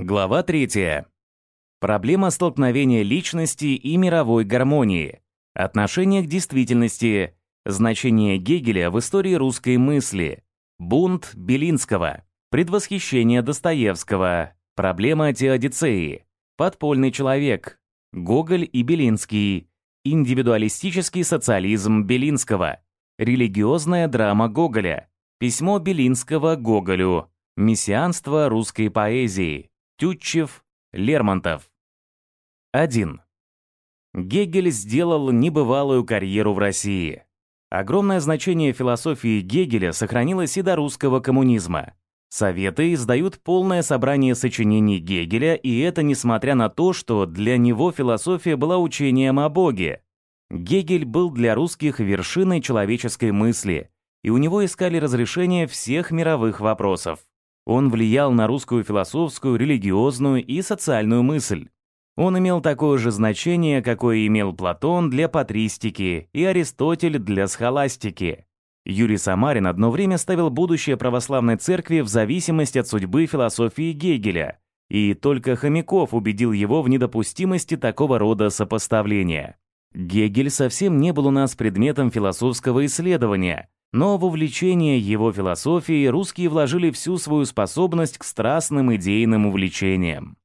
Глава 3. Проблема столкновения личности и мировой гармонии. Отношение к действительности. Значение Гегеля в истории русской мысли. Бунт Белинского. Предвосхищение Достоевского. Проблема теодицеи. Подпольный человек. Гоголь и Белинский. Индивидуалистический социализм Белинского. Религиозная драма Гоголя. Письмо Белинского Гоголю. Мессианство русской поэзии. Тютчев, Лермонтов. 1. Гегель сделал небывалую карьеру в России. Огромное значение философии Гегеля сохранилось и до русского коммунизма. Советы издают полное собрание сочинений Гегеля, и это несмотря на то, что для него философия была учением о Боге. Гегель был для русских вершиной человеческой мысли, и у него искали разрешение всех мировых вопросов. Он влиял на русскую философскую, религиозную и социальную мысль. Он имел такое же значение, какое имел Платон для патристики и Аристотель для схоластики. Юрий Самарин одно время ставил будущее православной церкви в зависимости от судьбы философии Гегеля, и только Хомяков убедил его в недопустимости такого рода сопоставления. Гегель совсем не был у нас предметом философского исследования, но в увлечение его философией русские вложили всю свою способность к страстным идейным увлечениям.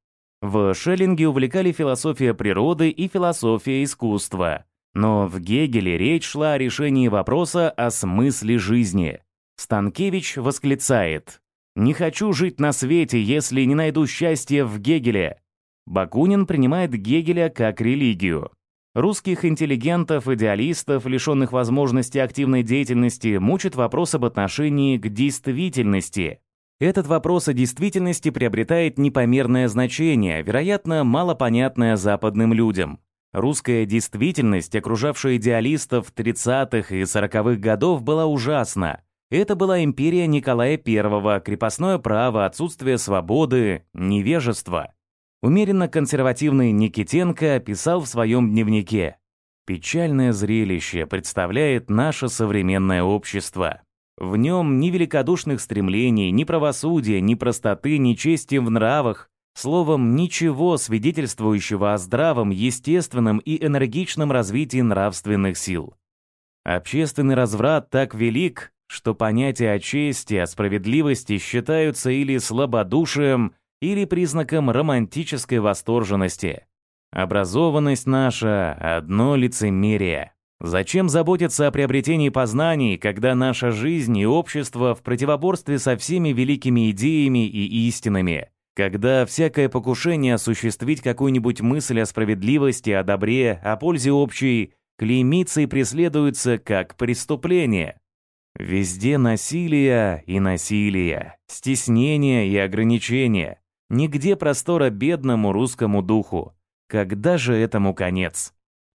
В Шеллинге увлекали философия природы и философия искусства. Но в Гегеле речь шла о решении вопроса о смысле жизни. Станкевич восклицает «Не хочу жить на свете, если не найду счастья в Гегеле». Бакунин принимает Гегеля как религию. Русских интеллигентов, идеалистов, лишенных возможности активной деятельности, мучит вопрос об отношении к действительности. Этот вопрос о действительности приобретает непомерное значение, вероятно, малопонятное западным людям. Русская действительность, окружавшая идеалистов 30-х и 40-х годов, была ужасна. Это была империя Николая I, крепостное право, отсутствие свободы, невежество. Умеренно консервативный Никитенко писал в своем дневнике «Печальное зрелище представляет наше современное общество. В нем ни великодушных стремлений, ни правосудия, ни простоты, ни чести в нравах, словом, ничего свидетельствующего о здравом, естественном и энергичном развитии нравственных сил. Общественный разврат так велик, что понятия о чести, о справедливости считаются или слабодушием, или признаком романтической восторженности. Образованность наша — одно лицемерие. Зачем заботиться о приобретении познаний, когда наша жизнь и общество в противоборстве со всеми великими идеями и истинами, когда всякое покушение осуществить какую-нибудь мысль о справедливости, о добре, о пользе общей, клеймится и преследуется как преступление? Везде насилие и насилие, стеснение и ограничения, Нигде простора бедному русскому духу. Когда же этому конец?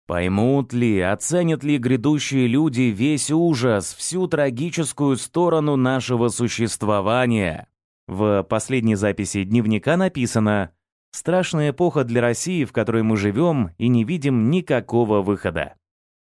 Поймут ли, оценят ли грядущие люди весь ужас, всю трагическую сторону нашего существования? В последней записи дневника написано «Страшная эпоха для России, в которой мы живем и не видим никакого выхода».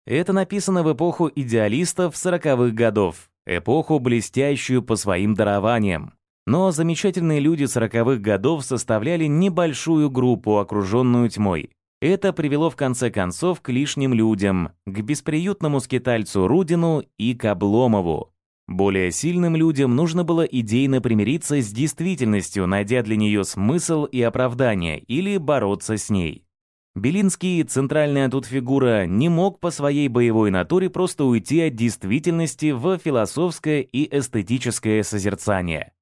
Это написано в эпоху идеалистов сороковых годов, эпоху, блестящую по своим дарованиям. Но замечательные люди сороковых годов составляли небольшую группу, окруженную тьмой. Это привело в конце концов к лишним людям, к бесприютному скитальцу Рудину и к Обломову. Более сильным людям нужно было идейно примириться с действительностью, найдя для нее смысл и оправдание, или бороться с ней. Белинский, центральная тут фигура, не мог по своей боевой натуре просто уйти от действительности в философское и эстетическое созерцание.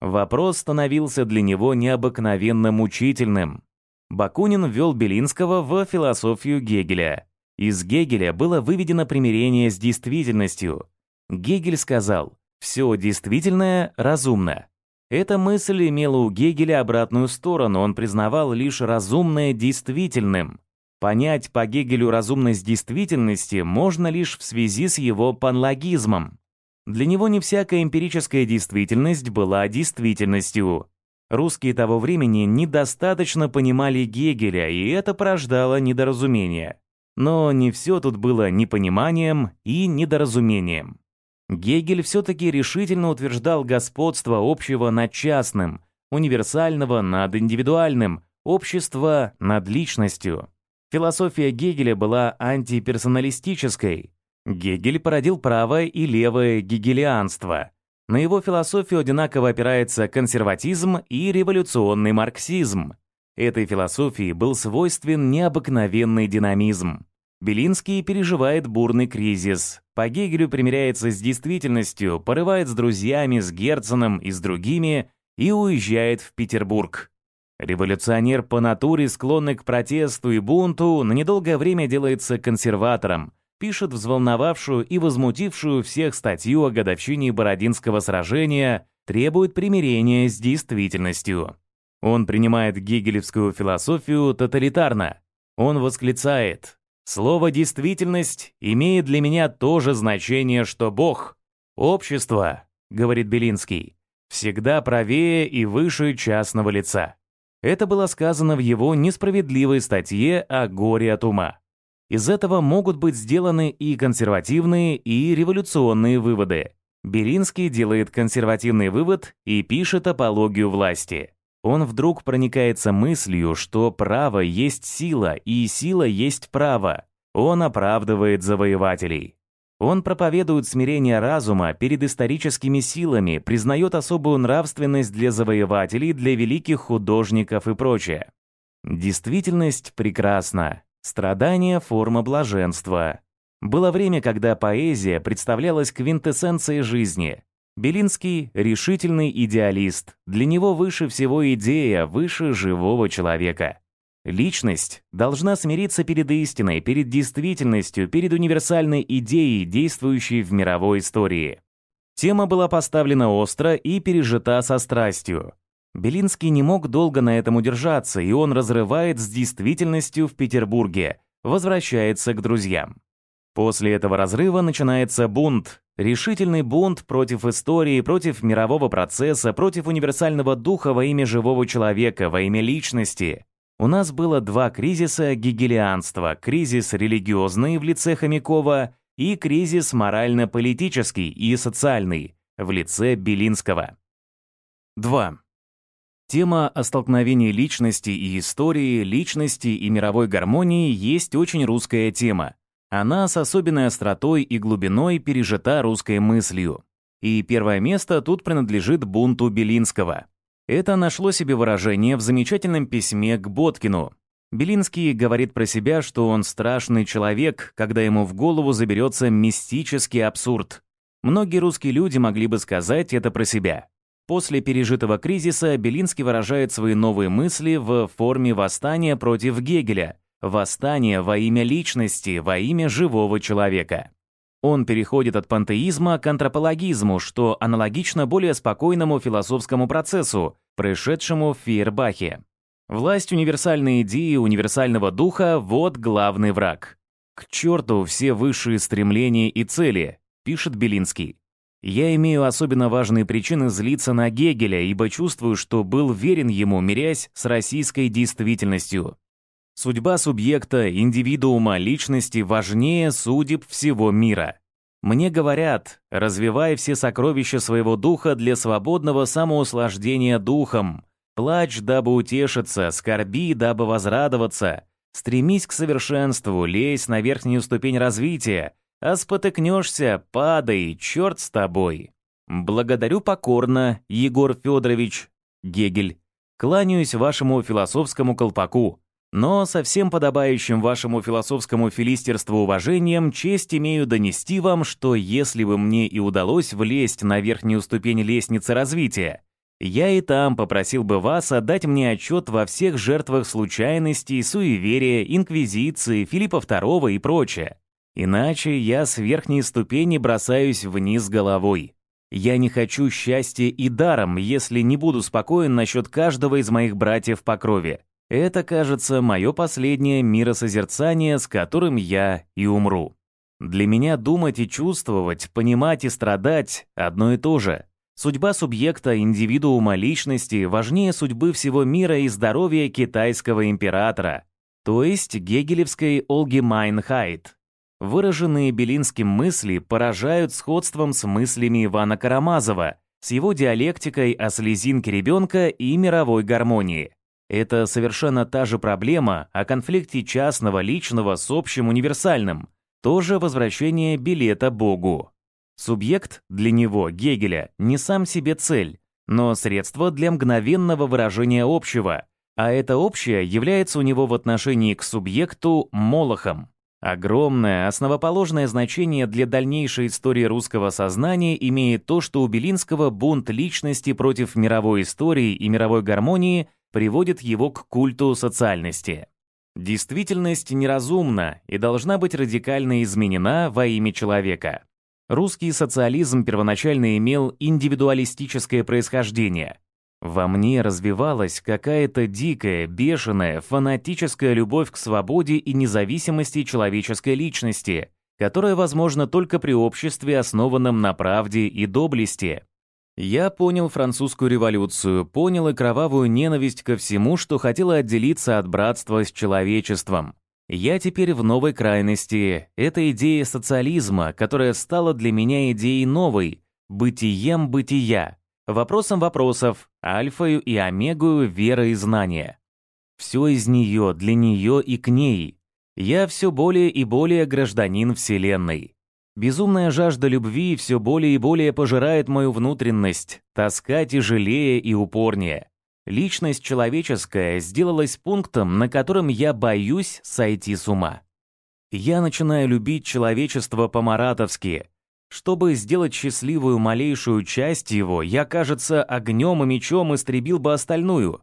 Вопрос становился для него необыкновенно мучительным. Бакунин ввел Белинского в философию Гегеля. Из Гегеля было выведено примирение с действительностью. Гегель сказал «все действительное разумно». Эта мысль имела у Гегеля обратную сторону, он признавал лишь разумное действительным. Понять по Гегелю разумность действительности можно лишь в связи с его панлогизмом. Для него не всякая эмпирическая действительность была действительностью. Русские того времени недостаточно понимали Гегеля, и это порождало недоразумение. Но не все тут было непониманием и недоразумением. Гегель все-таки решительно утверждал господство общего над частным, универсального над индивидуальным, общества над личностью. Философия Гегеля была антиперсоналистической. Гегель породил правое и левое гегелианство. На его философию одинаково опирается консерватизм и революционный марксизм. Этой философии был свойствен необыкновенный динамизм. Белинский переживает бурный кризис. По Гегелю примиряется с действительностью, порывает с друзьями, с Герценом и с другими и уезжает в Петербург. Революционер по натуре, склонный к протесту и бунту, на недолгое время делается консерватором, пишет взволновавшую и возмутившую всех статью о годовщине Бородинского сражения, требует примирения с действительностью. Он принимает гегелевскую философию тоталитарно. Он восклицает Слово «действительность» имеет для меня то же значение, что Бог. Общество, говорит Белинский, всегда правее и выше частного лица. Это было сказано в его несправедливой статье о горе от ума. Из этого могут быть сделаны и консервативные, и революционные выводы. Белинский делает консервативный вывод и пишет апологию власти. Он вдруг проникается мыслью, что право есть сила, и сила есть право. Он оправдывает завоевателей. Он проповедует смирение разума перед историческими силами, признает особую нравственность для завоевателей, для великих художников и прочее. Действительность прекрасна. Страдание — форма блаженства. Было время, когда поэзия представлялась квинтэссенцией жизни. Белинский — решительный идеалист. Для него выше всего идея, выше живого человека. Личность должна смириться перед истиной, перед действительностью, перед универсальной идеей, действующей в мировой истории. Тема была поставлена остро и пережита со страстью. Белинский не мог долго на этом удержаться, и он разрывает с действительностью в Петербурге, возвращается к друзьям. После этого разрыва начинается бунт, решительный бунт против истории, против мирового процесса, против универсального духа во имя живого человека, во имя личности. У нас было два кризиса гегелианства, кризис религиозный в лице Хомякова и кризис морально-политический и социальный в лице Белинского. 2. Тема о столкновении личности и истории, личности и мировой гармонии есть очень русская тема. Она с особенной остротой и глубиной пережита русской мыслью. И первое место тут принадлежит бунту Белинского. Это нашло себе выражение в замечательном письме к Боткину. Белинский говорит про себя, что он страшный человек, когда ему в голову заберется мистический абсурд. Многие русские люди могли бы сказать это про себя. После пережитого кризиса Белинский выражает свои новые мысли в форме восстания против Гегеля, Восстание во имя личности, во имя живого человека. Он переходит от пантеизма к антропологизму, что аналогично более спокойному философскому процессу, происшедшему в Фейербахе. Власть универсальной идеи, универсального духа – вот главный враг. «К черту все высшие стремления и цели», – пишет Белинский. «Я имею особенно важные причины злиться на Гегеля, ибо чувствую, что был верен ему, мирясь с российской действительностью. Судьба субъекта, индивидуума, личности важнее судеб всего мира. Мне говорят, развивай все сокровища своего духа для свободного самоуслаждения духом. Плачь, дабы утешиться, скорби, дабы возрадоваться. Стремись к совершенству, лезь на верхнюю ступень развития, а спотыкнешься, падай, черт с тобой. Благодарю покорно, Егор Федорович, Гегель. Кланяюсь вашему философскому колпаку. Но со всем подобающим вашему философскому филистерству уважением честь имею донести вам, что если бы мне и удалось влезть на верхнюю ступень лестницы развития, я и там попросил бы вас отдать мне отчет во всех жертвах случайностей, суеверия, инквизиции, Филиппа II и прочее. Иначе я с верхней ступени бросаюсь вниз головой. Я не хочу счастья и даром, если не буду спокоен насчет каждого из моих братьев по крови. Это, кажется, мое последнее миросозерцание, с которым я и умру. Для меня думать и чувствовать, понимать и страдать — одно и то же. Судьба субъекта, индивидуума, личности важнее судьбы всего мира и здоровья китайского императора, то есть гегелевской Allgemeinheit. Выраженные Белинским мысли поражают сходством с мыслями Ивана Карамазова, с его диалектикой о слезинке ребенка и мировой гармонии. Это совершенно та же проблема о конфликте частного личного с общим универсальным, то же возвращение билета Богу. Субъект для него, Гегеля, не сам себе цель, но средство для мгновенного выражения общего, а это общее является у него в отношении к субъекту молохом. Огромное, основоположное значение для дальнейшей истории русского сознания имеет то, что у Белинского бунт личности против мировой истории и мировой гармонии приводит его к культу социальности. Действительность неразумна и должна быть радикально изменена во имя человека. Русский социализм первоначально имел индивидуалистическое происхождение. Во мне развивалась какая-то дикая, бешеная, фанатическая любовь к свободе и независимости человеческой личности, которая возможна только при обществе, основанном на правде и доблести. Я понял французскую революцию, понял и кровавую ненависть ко всему, что хотело отделиться от братства с человечеством. Я теперь в новой крайности. Это идея социализма, которая стала для меня идеей новой, бытием бытия, вопросом вопросов, альфою и омегою веры и знания. Все из нее, для нее и к ней. Я все более и более гражданин Вселенной. Безумная жажда любви все более и более пожирает мою внутренность, тоска тяжелее и упорнее. Личность человеческая сделалась пунктом, на котором я боюсь сойти с ума. Я начинаю любить человечество по-маратовски. Чтобы сделать счастливую малейшую часть его, я, кажется, огнем и мечом истребил бы остальную.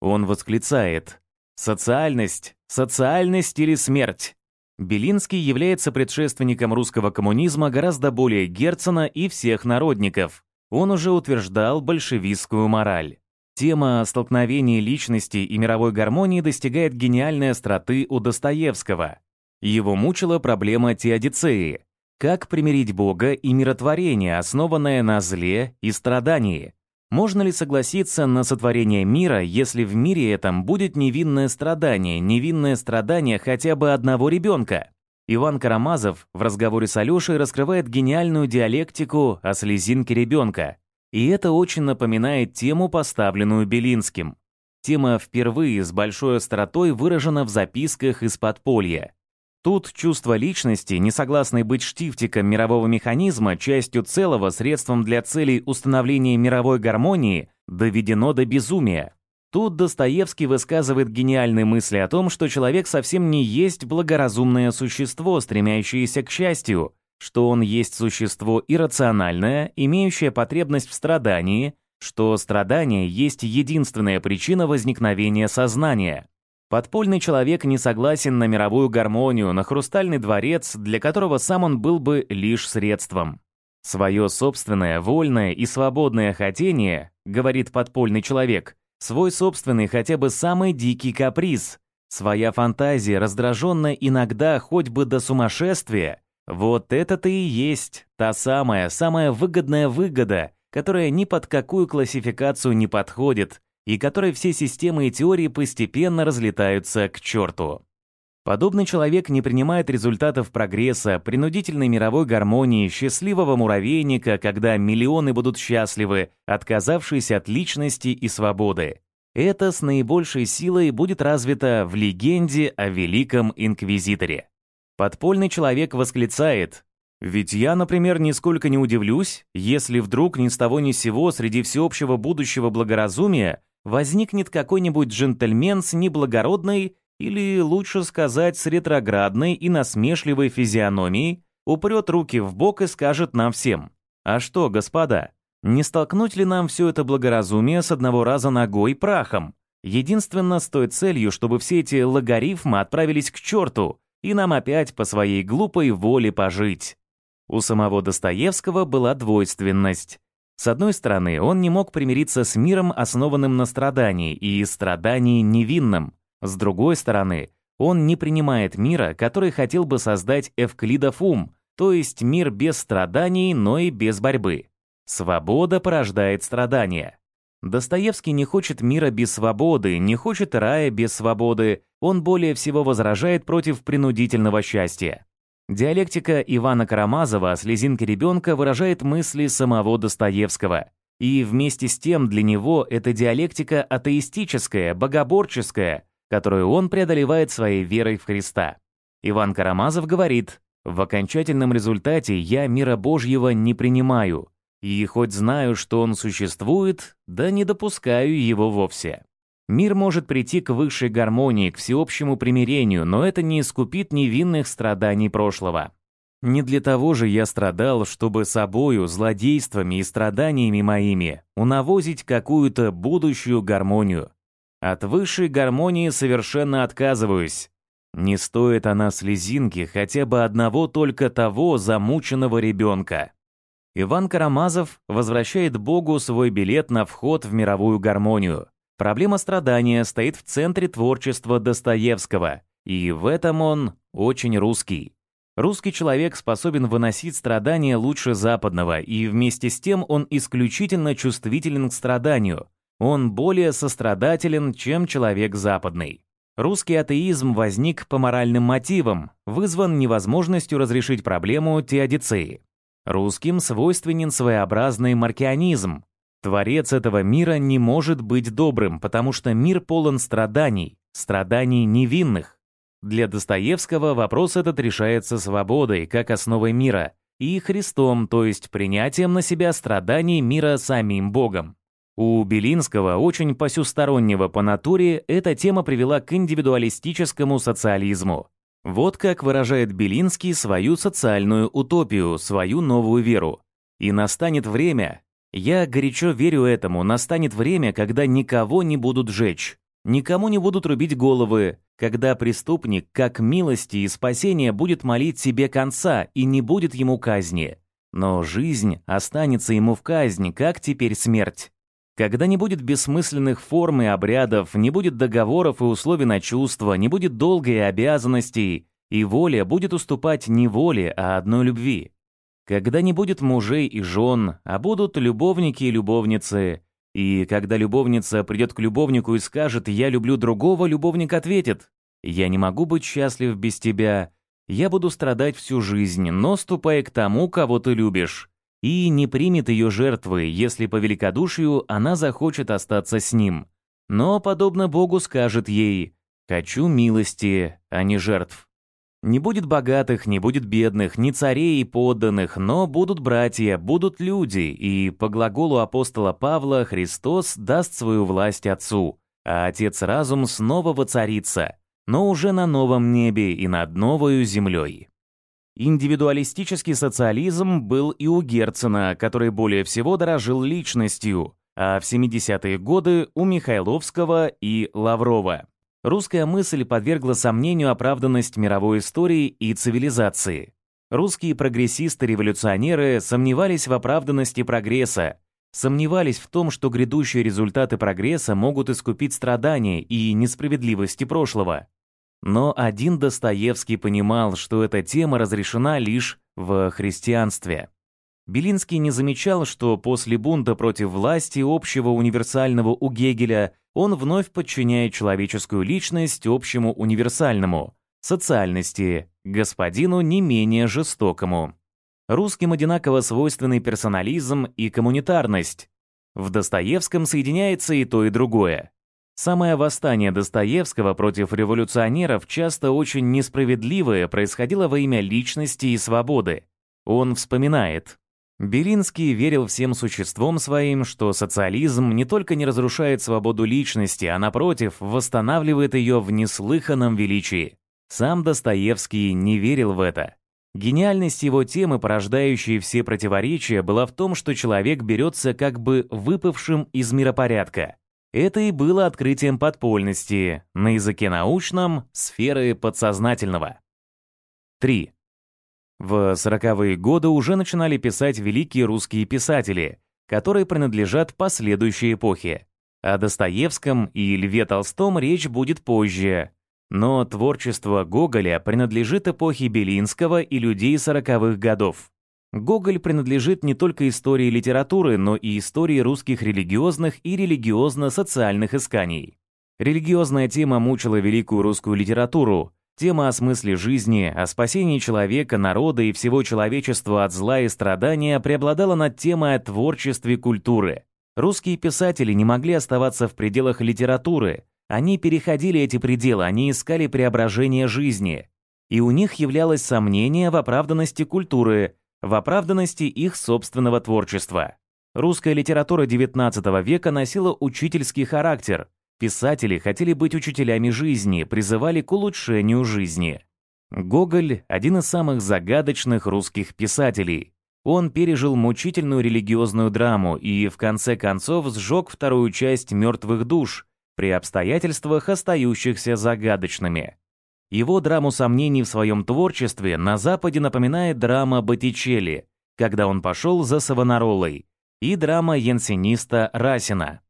Он восклицает «Социальность! Социальность или смерть!» Белинский является предшественником русского коммунизма гораздо более Герцена и всех народников. Он уже утверждал большевистскую мораль. Тема столкновения личности и мировой гармонии достигает гениальной остроты у Достоевского. Его мучила проблема теодицеи. Как примирить Бога и миротворение, основанное на зле и страдании? Можно ли согласиться на сотворение мира, если в мире этом будет невинное страдание, невинное страдание хотя бы одного ребенка? Иван Карамазов в разговоре с Алешей раскрывает гениальную диалектику о слезинке ребенка. И это очень напоминает тему, поставленную Белинским. Тема впервые с большой остротой выражена в записках из подполья. Тут чувство личности, не согласной быть штифтиком мирового механизма, частью целого, средством для целей установления мировой гармонии, доведено до безумия. Тут Достоевский высказывает гениальные мысли о том, что человек совсем не есть благоразумное существо, стремящееся к счастью, что он есть существо иррациональное, имеющее потребность в страдании, что страдание есть единственная причина возникновения сознания. Подпольный человек не согласен на мировую гармонию, на хрустальный дворец, для которого сам он был бы лишь средством. Свое собственное, вольное и свободное хотение, говорит подпольный человек, свой собственный хотя бы самый дикий каприз, своя фантазия, раздраженная иногда хоть бы до сумасшествия, вот это-то и есть та самая, самая выгодная выгода, которая ни под какую классификацию не подходит, и которой все системы и теории постепенно разлетаются к черту. Подобный человек не принимает результатов прогресса, принудительной мировой гармонии, счастливого муравейника, когда миллионы будут счастливы, отказавшись от личности и свободы. Это с наибольшей силой будет развито в легенде о Великом Инквизиторе. Подпольный человек восклицает ведь я, например, нисколько не удивлюсь, если вдруг ни с того ни сего среди всеобщего будущего благоразумия возникнет какой-нибудь джентльмен с неблагородной или, лучше сказать, с ретроградной и насмешливой физиономией, упрет руки в бок и скажет нам всем, «А что, господа, не столкнуть ли нам все это благоразумие с одного раза ногой прахом? Единственно с той целью, чтобы все эти логарифмы отправились к черту, и нам опять по своей глупой воле пожить». У самого Достоевского была двойственность. С одной стороны, он не мог примириться с миром, основанным на страдании, и страдании невинным. С другой стороны, он не принимает мира, который хотел бы создать Эвклидов ум, то есть мир без страданий, но и без борьбы. Свобода порождает страдания. Достоевский не хочет мира без свободы, не хочет рая без свободы, он более всего возражает против принудительного счастья. Диалектика Ивана Карамазова о слезинке ребенка выражает мысли самого Достоевского. И вместе с тем для него это диалектика атеистическая, богоборческая, которую он преодолевает своей верой в Христа. Иван Карамазов говорит, «В окончательном результате я мира Божьего не принимаю, и хоть знаю, что он существует, да не допускаю его вовсе». Мир может прийти к высшей гармонии, к всеобщему примирению, но это не искупит невинных страданий прошлого. Не для того же я страдал, чтобы собою, злодействами и страданиями моими унавозить какую-то будущую гармонию. От высшей гармонии совершенно отказываюсь. Не стоит она слезинки хотя бы одного только того замученного ребенка. Иван Карамазов возвращает Богу свой билет на вход в мировую гармонию. Проблема страдания стоит в центре творчества Достоевского, и в этом он очень русский. Русский человек способен выносить страдания лучше западного, и вместе с тем он исключительно чувствителен к страданию. Он более сострадателен, чем человек западный. Русский атеизм возник по моральным мотивам, вызван невозможностью разрешить проблему теодицеи. Русским свойственен своеобразный маркианизм, Творец этого мира не может быть добрым, потому что мир полон страданий, страданий невинных. Для Достоевского вопрос этот решается свободой, как основой мира, и Христом, то есть принятием на себя страданий мира самим Богом. У Белинского, очень посюстороннего по натуре, эта тема привела к индивидуалистическому социализму. Вот как выражает Белинский свою социальную утопию, свою новую веру. И настанет время, я горячо верю этому, настанет время, когда никого не будут жечь, никому не будут рубить головы, когда преступник, как милости и спасения, будет молить себе конца и не будет ему казни. Но жизнь останется ему в казни, как теперь смерть. Когда не будет бессмысленных форм и обрядов, не будет договоров и условий на чувства, не будет долга и обязанностей, и воля будет уступать не воле, а одной любви. Когда не будет мужей и жен, а будут любовники и любовницы. И когда любовница придет к любовнику и скажет «я люблю другого», любовник ответит «я не могу быть счастлив без тебя, я буду страдать всю жизнь, но ступай к тому, кого ты любишь». И не примет ее жертвы, если по великодушию она захочет остаться с ним. Но, подобно Богу, скажет ей «хочу милости, а не жертв». Не будет богатых, не будет бедных, ни царей и подданных, но будут братья, будут люди, и по глаголу апостола Павла Христос даст свою власть Отцу, а Отец разум снова воцарится, но уже на новом небе и над новою землей. Индивидуалистический социализм был и у Герцена, который более всего дорожил личностью, а в 70-е годы у Михайловского и Лаврова. Русская мысль подвергла сомнению оправданность мировой истории и цивилизации. Русские прогрессисты-революционеры сомневались в оправданности прогресса, сомневались в том, что грядущие результаты прогресса могут искупить страдания и несправедливости прошлого. Но один Достоевский понимал, что эта тема разрешена лишь в христианстве. Белинский не замечал, что после бунта против власти общего универсального у Гегеля он вновь подчиняет человеческую личность общему универсальному, социальности, господину не менее жестокому. Русским одинаково свойственны персонализм и коммунитарность. В Достоевском соединяется и то, и другое. Самое восстание Достоевского против революционеров, часто очень несправедливое, происходило во имя личности и свободы. Он вспоминает. Белинский верил всем существом своим, что социализм не только не разрушает свободу личности, а напротив, восстанавливает ее в неслыханном величии. Сам Достоевский не верил в это. Гениальность его темы, порождающей все противоречия, была в том, что человек берется как бы выпавшим из миропорядка. Это и было открытием подпольности, на языке научном — сферы подсознательного. 3. В сороковые годы уже начинали писать великие русские писатели, которые принадлежат последующей эпохе. О Достоевском и Льве Толстом речь будет позже. Но творчество Гоголя принадлежит эпохе Белинского и людей сороковых годов. Гоголь принадлежит не только истории литературы, но и истории русских религиозных и религиозно-социальных исканий. Религиозная тема мучила великую русскую литературу, Тема о смысле жизни, о спасении человека, народа и всего человечества от зла и страдания преобладала над темой о творчестве культуры. Русские писатели не могли оставаться в пределах литературы, они переходили эти пределы, они искали преображение жизни. И у них являлось сомнение в оправданности культуры, в оправданности их собственного творчества. Русская литература XIX века носила учительский характер. Писатели хотели быть учителями жизни, призывали к улучшению жизни. Гоголь – один из самых загадочных русских писателей. Он пережил мучительную религиозную драму и, в конце концов, сжег вторую часть «Мертвых душ» при обстоятельствах, остающихся загадочными. Его драму сомнений в своем творчестве на Западе напоминает драма Боттичелли, когда он пошел за Савонаролой, и драма янсениста Расина.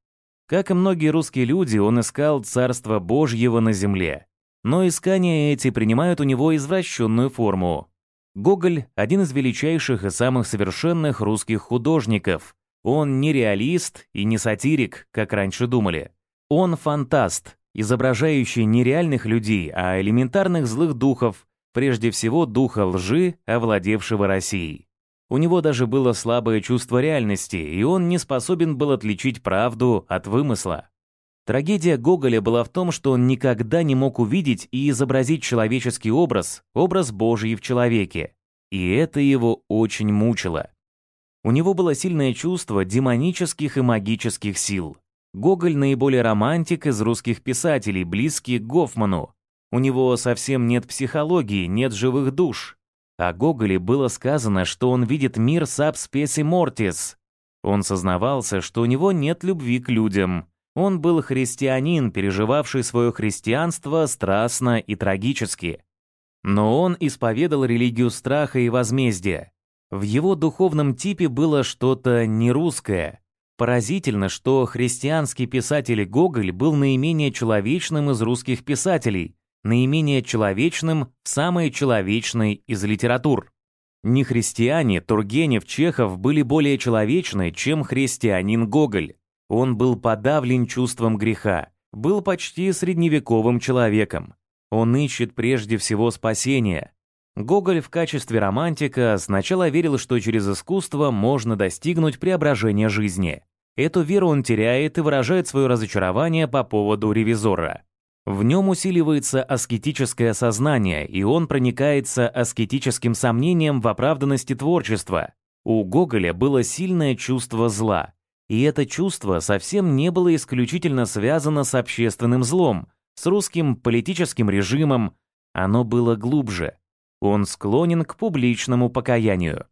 Как и многие русские люди, он искал Царство Божьего на земле. Но искания эти принимают у него извращенную форму. Гоголь – один из величайших и самых совершенных русских художников. Он не реалист и не сатирик, как раньше думали. Он фантаст, изображающий не реальных людей, а элементарных злых духов, прежде всего духа лжи, овладевшего Россией. У него даже было слабое чувство реальности, и он не способен был отличить правду от вымысла. Трагедия Гоголя была в том, что он никогда не мог увидеть и изобразить человеческий образ, образ Божий в человеке. И это его очень мучило. У него было сильное чувство демонических и магических сил. Гоголь наиболее романтик из русских писателей, близкий к Гофману. У него совсем нет психологии, нет живых душ. О Гоголе было сказано, что он видит мир саб спеси мортис. Он сознавался, что у него нет любви к людям, он был христианин, переживавший свое христианство страстно и трагически. Но он исповедал религию страха и возмездия. В его духовном типе было что-то нерусское. Поразительно, что христианский писатель Гоголь был наименее человечным из русских писателей, наименее человечным в самой человечной из литератур. Не христиане, Тургенев, Чехов были более человечны, чем христианин Гоголь. Он был подавлен чувством греха, был почти средневековым человеком. Он ищет прежде всего спасения. Гоголь в качестве романтика сначала верил, что через искусство можно достигнуть преображения жизни. Эту веру он теряет и выражает свое разочарование по поводу ревизора. В нем усиливается аскетическое сознание, и он проникается аскетическим сомнением в оправданности творчества. У Гоголя было сильное чувство зла, и это чувство совсем не было исключительно связано с общественным злом, с русским политическим режимом, оно было глубже. Он склонен к публичному покаянию.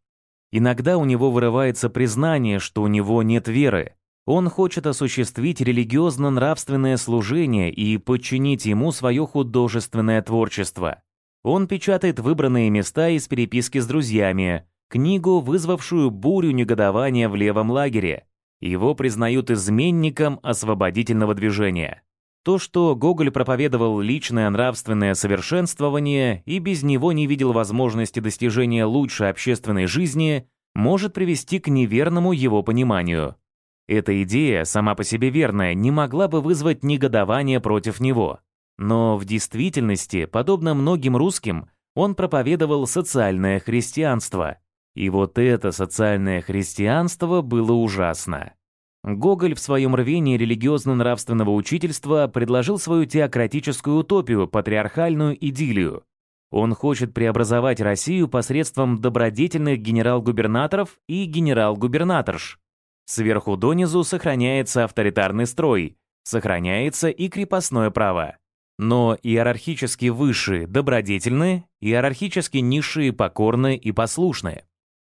Иногда у него вырывается признание, что у него нет веры. Он хочет осуществить религиозно-нравственное служение и подчинить ему свое художественное творчество. Он печатает выбранные места из переписки с друзьями, книгу, вызвавшую бурю негодования в левом лагере, его признают изменником освободительного движения. То, что Гоголь проповедовал личное нравственное совершенствование и без него не видел возможности достижения лучшей общественной жизни, может привести к неверному его пониманию. Эта идея, сама по себе верная, не могла бы вызвать негодование против него. Но в действительности, подобно многим русским, он проповедовал социальное христианство – и вот это социальное христианство было ужасно. Гоголь в своем рвении религиозно-нравственного учительства предложил свою теократическую утопию, патриархальную идиллию. Он хочет преобразовать Россию посредством добродетельных генерал-губернаторов и генерал-губернаторш. Сверху донизу сохраняется авторитарный строй, сохраняется и крепостное право. Но иерархически высшие добродетельны, иерархически низшие покорны и послушны.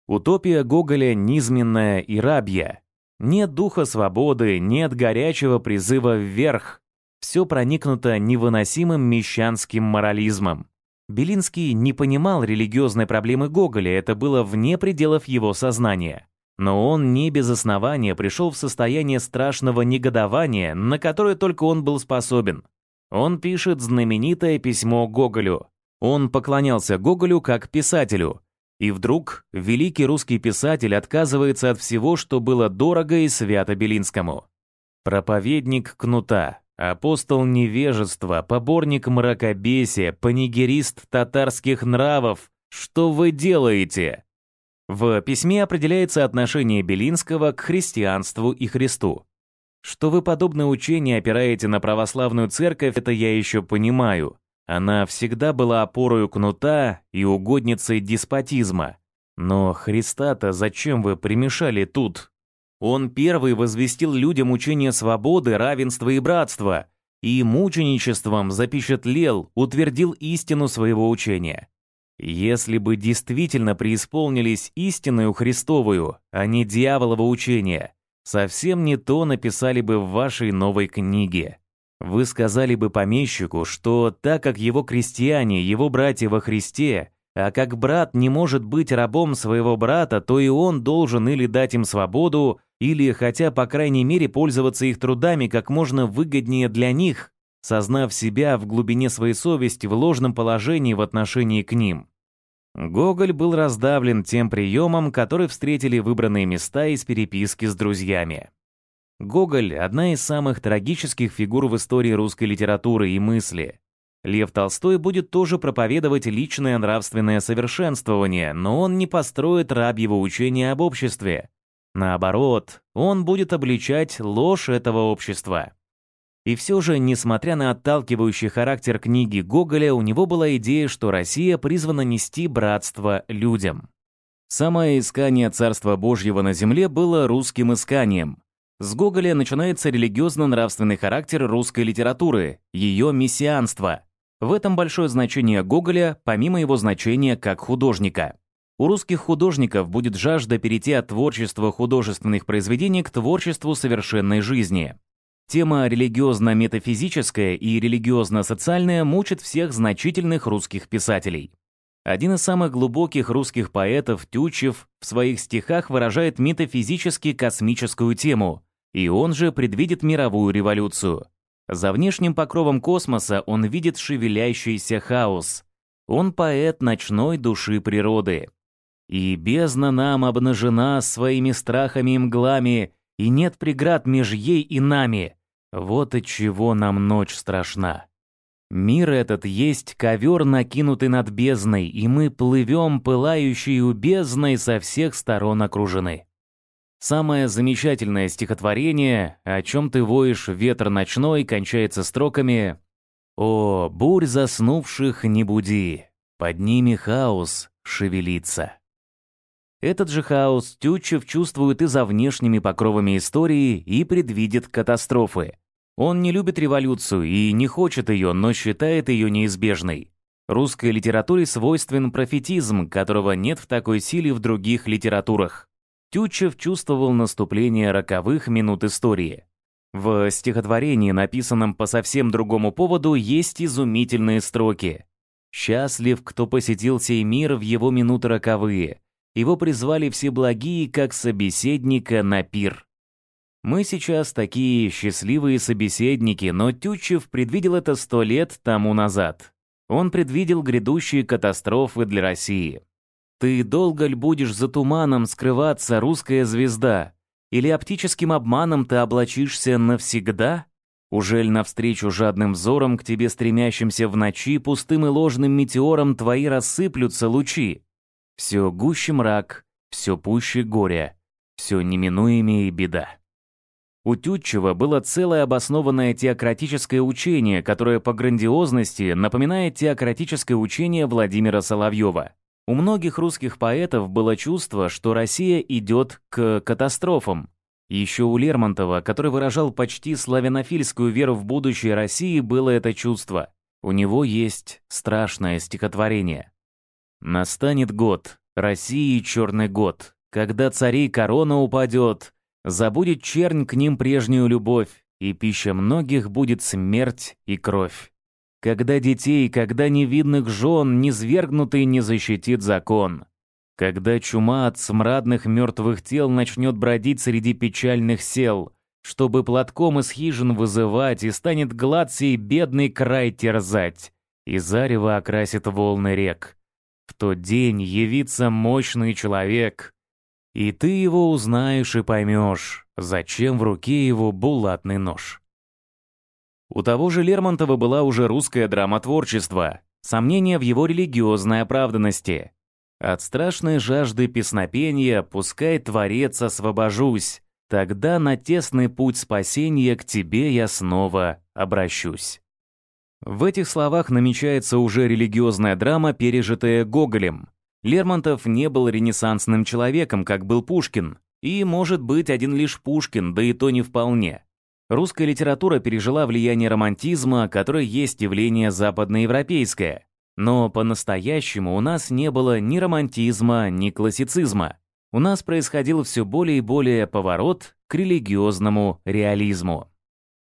Утопия Гоголя низменная и рабья. Нет духа свободы, нет горячего призыва вверх. Все проникнуто невыносимым мещанским морализмом. Белинский не понимал религиозной проблемы Гоголя, это было вне пределов его сознания. Но он не без основания пришел в состояние страшного негодования, на которое только он был способен. Он пишет знаменитое письмо Гоголю. Он поклонялся Гоголю как писателю, и вдруг великий русский писатель отказывается от всего, что было дорого и свято Белинскому. Проповедник кнута, апостол невежества, поборник мракобесия, панигерист татарских нравов, что вы делаете? В письме определяется отношение Белинского к христианству и Христу. Что вы подобное учение опираете на православную церковь, это я еще понимаю. Она всегда была опорою кнута и угодницей деспотизма. Но Христа-то зачем вы примешали тут? Он первый возвестил людям учение свободы, равенства и братства, и мученичеством запечатлел, утвердил истину своего учения. Если бы действительно преисполнились истинную Христовую, а не дьяволово учение, совсем не то написали бы в вашей новой книге. Вы сказали бы помещику, что так как его крестьяне, его братья во Христе, а как брат не может быть рабом своего брата, то и он должен или дать им свободу, или хотя, по крайней мере, пользоваться их трудами как можно выгоднее для них, сознав себя в глубине своей совести в ложном положении в отношении к ним. Гоголь был раздавлен тем приемом, который встретили выбранные места из переписки с друзьями. Гоголь — одна из самых трагических фигур в истории русской литературы и мысли. Лев Толстой будет тоже проповедовать личное нравственное совершенствование, но он не построит рабьего учения об обществе. Наоборот, он будет обличать ложь этого общества. И все же, несмотря на отталкивающий характер книги Гоголя, у него была идея, что Россия призвана нести братство людям. Самое искание Царства Божьего на земле было русским исканием, с Гоголя начинается религиозно-нравственный характер русской литературы, ее мессианство. В этом большое значение Гоголя, помимо его значения как художника. У русских художников будет жажда перейти от творчества художественных произведений к творчеству совершенной жизни. Тема религиозно-метафизическая и религиозно-социальная мучит всех значительных русских писателей. Один из самых глубоких русских поэтов, Тютчев, в своих стихах выражает метафизически-космическую тему, и он же предвидит мировую революцию. За внешним покровом космоса он видит шевелящийся хаос. Он поэт ночной души природы. И бездна нам обнажена своими страхами и мглами, и нет преград меж ей и нами. Вот от чего нам ночь страшна. Мир этот есть ковер, накинутый над бездной, и мы плывем, пылающей у бездной, со всех сторон окружены. Самое замечательное стихотворение «О чем ты воешь, ветер ночной» кончается строками «О, бурь заснувших не буди, под ними хаос шевелится». Этот же хаос Тютчев чувствует и за внешними покровами истории и предвидит катастрофы. Он не любит революцию и не хочет ее, но считает ее неизбежной. Русской литературе свойствен профетизм, которого нет в такой силе в других литературах. Тютчев чувствовал наступление роковых минут истории. В стихотворении, написанном по совсем другому поводу, есть изумительные строки. «Счастлив, кто посетил сей мир в его минуты роковые. Его призвали все благие, как собеседника на пир». Мы сейчас такие счастливые собеседники, но Тютчев предвидел это сто лет тому назад. Он предвидел грядущие катастрофы для России. Ты долго ль будешь за туманом скрываться, русская звезда? Или оптическим обманом ты облачишься навсегда? Ужель навстречу жадным взором к тебе стремящимся в ночи пустым и ложным метеором твои рассыплются лучи? Все гуще мрак, все пуще горе, все неминуемее беда. У Тютчева было целое обоснованное теократическое учение, которое по грандиозности напоминает теократическое учение Владимира Соловьева. У многих русских поэтов было чувство, что Россия идет к катастрофам. Еще у Лермонтова, который выражал почти славянофильскую веру в будущее России, было это чувство. У него есть страшное стихотворение. «Настанет год, России черный год, когда царей корона упадет, забудет чернь к ним прежнюю любовь, и пища многих будет смерть и кровь. Когда детей, когда невидных жен, низвергнутый не защитит закон. Когда чума от смрадных мертвых тел начнет бродить среди печальных сел, чтобы платком из хижин вызывать, и станет глад сей бедный край терзать, и зарево окрасит волны рек. В тот день явится мощный человек, и ты его узнаешь и поймешь, зачем в руке его булатный нож. У того же Лермонтова была уже русская драма творчества, сомнения в его религиозной оправданности. От страшной жажды песнопения пускай Творец освобожусь, тогда на тесный путь спасения к тебе я снова обращусь. В этих словах намечается уже религиозная драма, пережитая Гоголем. Лермонтов не был ренессансным человеком, как был Пушкин, и, может быть, один лишь Пушкин, да и то не вполне. Русская литература пережила влияние романтизма, которое есть явление западноевропейское. Но по-настоящему у нас не было ни романтизма, ни классицизма. У нас происходил все более и более поворот к религиозному реализму.